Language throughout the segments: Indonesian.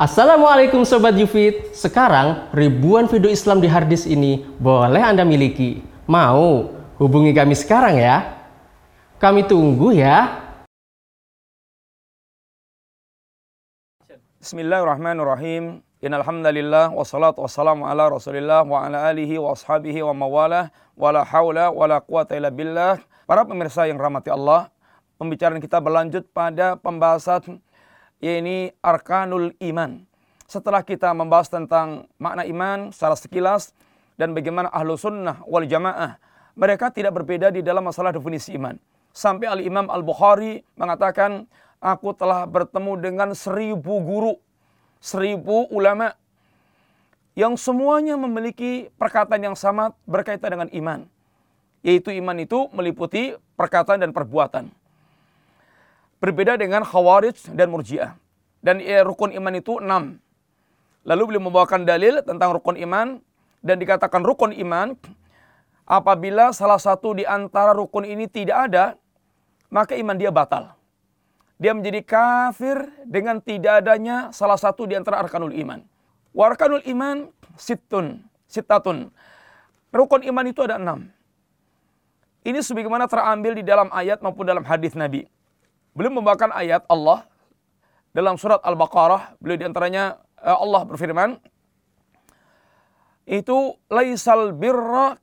Assalamualaikum Sobat Yufit. Sekarang ribuan video Islam di harddisk ini boleh Anda miliki. Mau? Hubungi kami sekarang ya. Kami tunggu ya. Bismillahirrahmanirrahim. Innalhamdulillah Wassalatu wassalamu ala rasulillah Wa ala alihi wa ashabihi wa mawalah Wa la hawla wa la quwata illa billah. Para pemirsa yang rahmati Allah Pembicaraan kita berlanjut pada pembahasan yaitu arkanul iman. Setelah kita membahas tentang makna iman secara sekilas dan bagaimana ahlu sunnah wal jamaah, mereka tidak berbeda di dalam masalah definisi iman. Sampai Al-Imam Al-Bukhari mengatakan, aku telah bertemu dengan seribu guru, seribu ulama, yang semuanya memiliki perkataan yang sama berkaitan dengan iman. Yaitu iman itu meliputi perkataan dan perbuatan. Berbeda dengan Khawarij dan Murji'ah. Dan ya, rukun iman itu enam. Lalu beliau membawakan dalil tentang rukun iman. Dan dikatakan rukun iman, apabila salah satu di antara rukun ini tidak ada, maka iman dia batal. Dia menjadi kafir dengan tidak adanya salah satu di antara arkanul iman. Warkanul iman situn, sitatun. Rukun iman itu ada enam. Ini sebagaimana terambil di dalam ayat maupun dalam hadis Nabi. Belum membawakan ayat Allah dalam surat Al-Baqarah, beliau di antaranya eh, Allah berfirman, itu laisal birra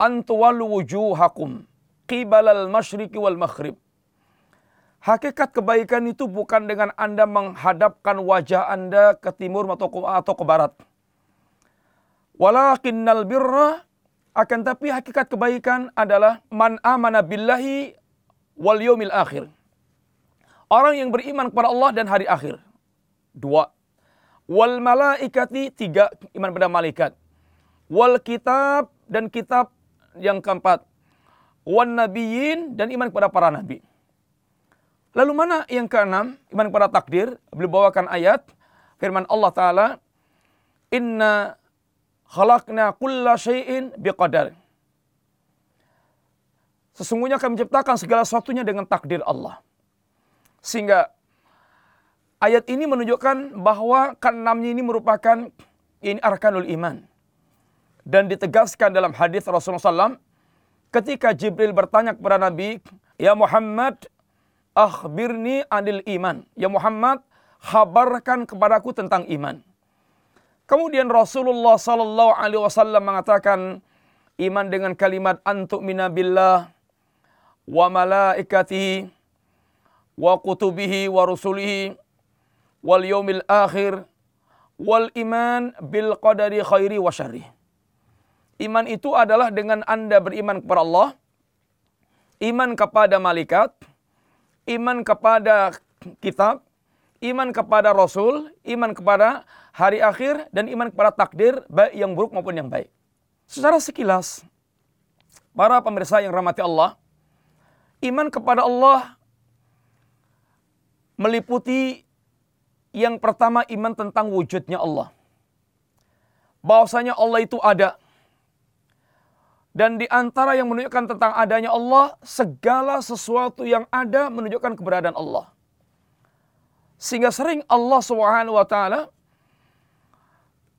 antuwalu wujuhakum qibalal masyriqi wal maghrib. Hakikat kebaikan itu bukan dengan Anda menghadapkan wajah Anda ke timur atau ke, atau ke barat. Walakinnal birra akan tapi hakikat kebaikan adalah man amana billahi wal yawmil akhir. Orang yang beriman kepada Allah dan hari akhir. Dua. Wal malaikati, tiga, iman pada malaikat. Wal kitab, dan kitab yang keempat. Wan nabiyin, dan iman kepada para nabi. Lalu mana yang keenam? Iman kepada takdir. Beliau bawakan ayat. Firman Allah Ta'ala. Inna khalaqna kulla syai'in biqadar. Sesungguhnya kami menciptakan segala sesuatunya dengan takdir Allah. Sehingga ayat ini menunjukkan bahwa keenamnya ini merupakan ini arkanul iman. Dan ditegaskan dalam hadis Rasulullah SAW ketika Jibril bertanya kepada Nabi, Ya Muhammad, akhbirni anil iman. Ya Muhammad, khabarkan kepadaku tentang iman. Kemudian Rasulullah Wasallam mengatakan iman dengan kalimat antuk minabillah wa malaikatihi wa kutubihi wa rusulihi wal yaumil akhir wal iman bil qadari khairi wa. Iman itu adalah dengan Anda beriman kepada Allah, iman kepada malaikat, iman kepada kitab, iman kepada rasul, iman kepada hari akhir dan iman kepada takdir baik yang buruk maupun yang baik. Secara sekilas, para pemirsa yang rahmati Allah, Iman kepada Allah meliputi yang pertama iman tentang wujudnya Allah. Bahwasanya Allah itu ada. Dan di antara yang menunjukkan tentang adanya Allah, segala sesuatu yang ada menunjukkan keberadaan Allah. Sehingga sering Allah Subhanahu wa taala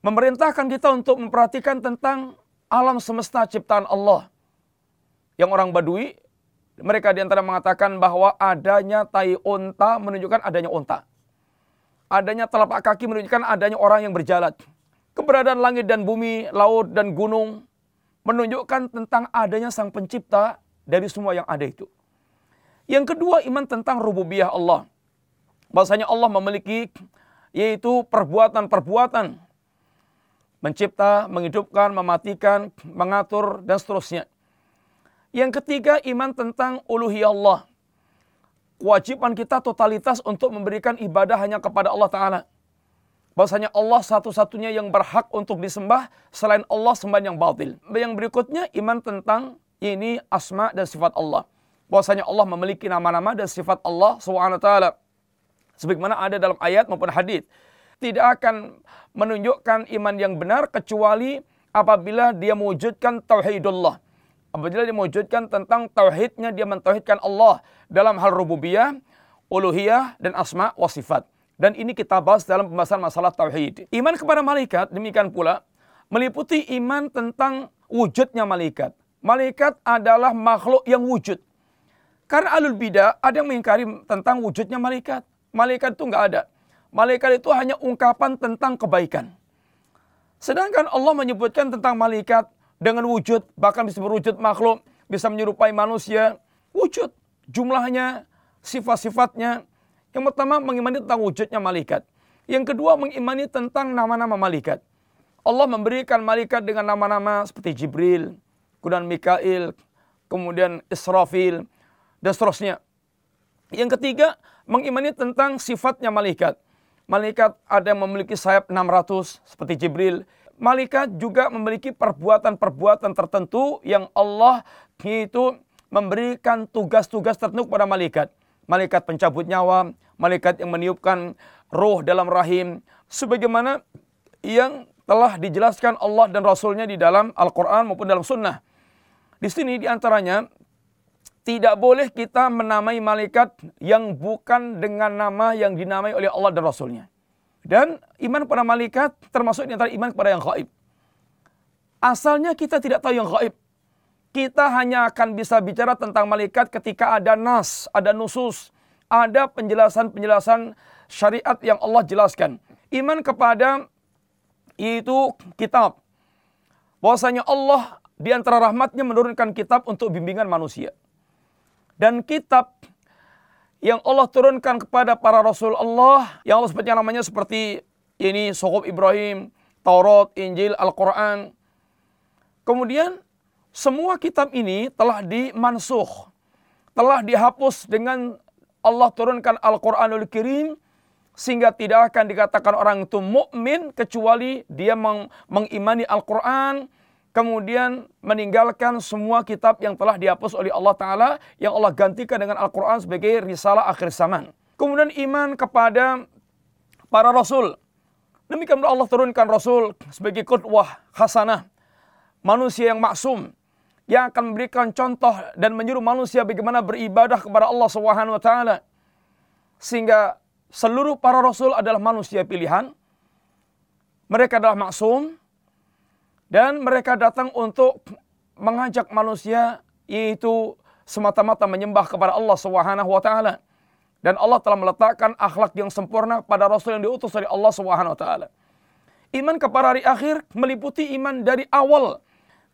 memerintahkan kita untuk memperhatikan tentang alam semesta ciptaan Allah. Yang orang Badui mereka di antara mengatakan bahwa adanya tai unta menunjukkan adanya unta. Adanya telapak kaki menunjukkan adanya orang yang berjalan. Keberadaan langit dan bumi, laut dan gunung menunjukkan tentang adanya sang pencipta dari semua yang ada itu. Yang kedua iman tentang rububiyah Allah. Bahasanya Allah memiliki yaitu perbuatan-perbuatan. Mencipta, menghidupkan, mematikan, mengatur, dan seterusnya. Yang ketiga, iman tentang uluhiyah Allah. Kewajiban kita totalitas untuk memberikan ibadah hanya kepada Allah Ta'ala. Bahasanya Allah satu-satunya yang berhak untuk disembah selain Allah sembah yang batil. Yang berikutnya iman tentang ini asma dan sifat Allah. Bahasanya Allah memiliki nama-nama dan sifat Allah SWT. Sebagaimana ada dalam ayat maupun hadis. Tidak akan menunjukkan iman yang benar kecuali apabila dia mewujudkan tauhidullah apabila dia mewujudkan tentang tauhidnya dia mentauhidkan Allah dalam hal rububiyah, uluhiyah dan asma wa sifat. Dan ini kita bahas dalam pembahasan masalah tauhid. Iman kepada malaikat demikian pula meliputi iman tentang wujudnya malaikat. Malaikat adalah makhluk yang wujud. Karena alul bidah ada yang mengingkari tentang wujudnya malaikat. Malaikat itu nggak ada. Malaikat itu hanya ungkapan tentang kebaikan. Sedangkan Allah menyebutkan tentang malaikat dengan wujud, bahkan bisa berwujud makhluk, bisa menyerupai manusia, wujud, jumlahnya, sifat-sifatnya. Yang pertama mengimani tentang wujudnya malaikat. Yang kedua mengimani tentang nama-nama malaikat. Allah memberikan malaikat dengan nama-nama seperti Jibril, kemudian Mikail, kemudian Israfil, dan seterusnya. Yang ketiga, mengimani tentang sifatnya malaikat. Malaikat ada yang memiliki sayap 600 seperti Jibril. Malaikat juga memiliki perbuatan-perbuatan tertentu yang Allah itu memberikan tugas-tugas tertentu kepada malaikat. Malaikat pencabut nyawa, malaikat yang meniupkan roh dalam rahim. Sebagaimana yang telah dijelaskan Allah dan Rasulnya di dalam Al-Quran maupun dalam Sunnah. Di sini di antaranya tidak boleh kita menamai malaikat yang bukan dengan nama yang dinamai oleh Allah dan Rasulnya. Dan iman pada malaikat termasuk di antara iman kepada yang gaib. Asalnya kita tidak tahu yang gaib. Kita hanya akan bisa bicara tentang malaikat ketika ada nas, ada nusus, ada penjelasan-penjelasan syariat yang Allah jelaskan. Iman kepada itu kitab. Bahwasanya Allah di antara rahmatnya menurunkan kitab untuk bimbingan manusia dan kitab yang Allah turunkan kepada para rasul Allah yang Allah sebutnya namanya seperti ini Sohab Ibrahim, Taurat, Injil, Al-Quran. Kemudian semua kitab ini telah dimansuh, telah dihapus dengan Allah turunkan Al-Quranul Kirim sehingga tidak akan dikatakan orang itu mukmin kecuali dia meng mengimani Al-Quran, kemudian meninggalkan semua kitab yang telah dihapus oleh Allah Ta'ala yang Allah gantikan dengan Al-Quran sebagai risalah akhir zaman. Kemudian iman kepada para rasul. Demikian Allah turunkan rasul sebagai kudwah hasanah. Manusia yang maksum. Yang akan memberikan contoh dan menyuruh manusia bagaimana beribadah kepada Allah Subhanahu taala. Sehingga seluruh para rasul adalah manusia pilihan. Mereka adalah maksum, dan mereka datang untuk mengajak manusia yaitu semata-mata menyembah kepada Allah Subhanahu wa taala. Dan Allah telah meletakkan akhlak yang sempurna pada rasul yang diutus dari Allah Subhanahu wa taala. Iman kepada hari akhir meliputi iman dari awal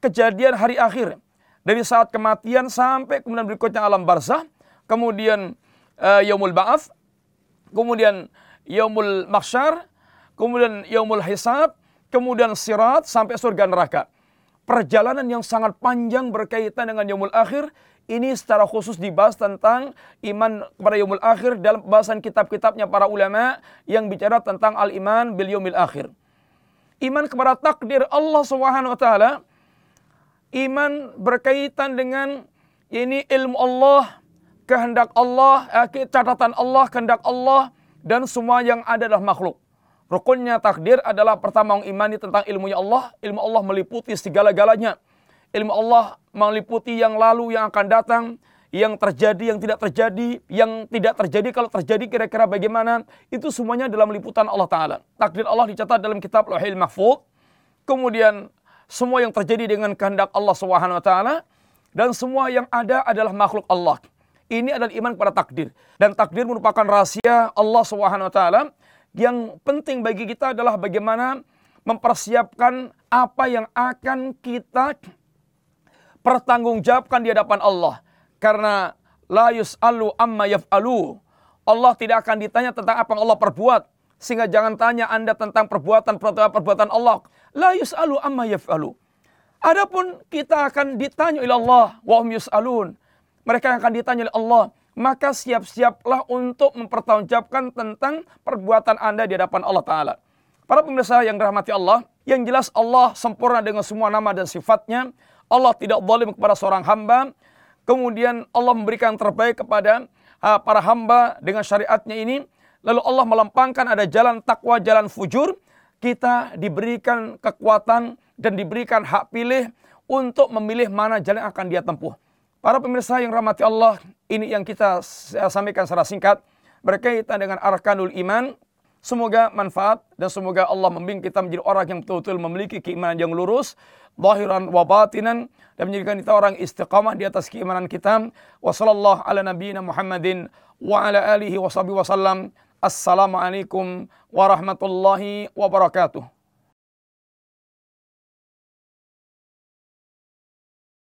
kejadian hari akhir. Dari saat kematian sampai kemudian berikutnya alam barzah, kemudian uh, yaumul ba'ats, kemudian yaumul mahsyar, kemudian yaumul hisab, kemudian sirat sampai surga neraka. Perjalanan yang sangat panjang berkaitan dengan yaumul akhir ini secara khusus dibahas tentang iman kepada yaumul akhir dalam pembahasan kitab-kitabnya para ulama yang bicara tentang al-iman bil yaumil akhir. Iman kepada takdir Allah Subhanahu wa taala iman berkaitan dengan ini ilmu Allah, kehendak Allah, eh, catatan Allah, kehendak Allah dan semua yang ada adalah makhluk. Rukunnya takdir adalah pertama mengimani tentang ilmunya Allah. Ilmu Allah meliputi segala-galanya. Ilmu Allah meliputi yang lalu, yang akan datang, yang terjadi, yang tidak terjadi, yang tidak terjadi, kalau terjadi kira-kira bagaimana. Itu semuanya dalam liputan Allah Ta'ala. Takdir Allah dicatat dalam kitab Lohil Mahfud. Kemudian semua yang terjadi dengan kehendak Allah Subhanahu wa taala dan semua yang ada adalah makhluk Allah. Ini adalah iman pada takdir dan takdir merupakan rahasia Allah Subhanahu wa taala yang penting bagi kita adalah bagaimana mempersiapkan apa yang akan kita pertanggungjawabkan di hadapan Allah. Karena la yus'alu amma yaf'alu. Allah tidak akan ditanya tentang apa yang Allah perbuat. Sehingga jangan tanya Anda tentang perbuatan-perbuatan Allah. La yus'alu amma yaf'alu. Adapun kita akan ditanya oleh Allah. Wa hum yus'alun. Mereka yang akan ditanya oleh Allah maka siap-siaplah untuk mempertanggungjawabkan tentang perbuatan Anda di hadapan Allah Ta'ala. Para pemirsa yang dirahmati Allah, yang jelas Allah sempurna dengan semua nama dan sifatnya. Allah tidak zalim kepada seorang hamba. Kemudian Allah memberikan terbaik kepada para hamba dengan syariatnya ini. Lalu Allah melempangkan ada jalan takwa, jalan fujur. Kita diberikan kekuatan dan diberikan hak pilih untuk memilih mana jalan yang akan dia tempuh. Para pemirsa yang rahmati Allah, ini yang kita sampaikan secara singkat berkaitan dengan arkanul iman. Semoga manfaat dan semoga Allah membimbing kita menjadi orang yang betul-betul memiliki keimanan yang lurus, zahiran wa batinan dan menjadikan kita orang istiqamah di atas keimanan kita. Wassallallahu ala nabiyyina Muhammadin wa ala alihi wasallam. Assalamualaikum warahmatullahi wabarakatuh.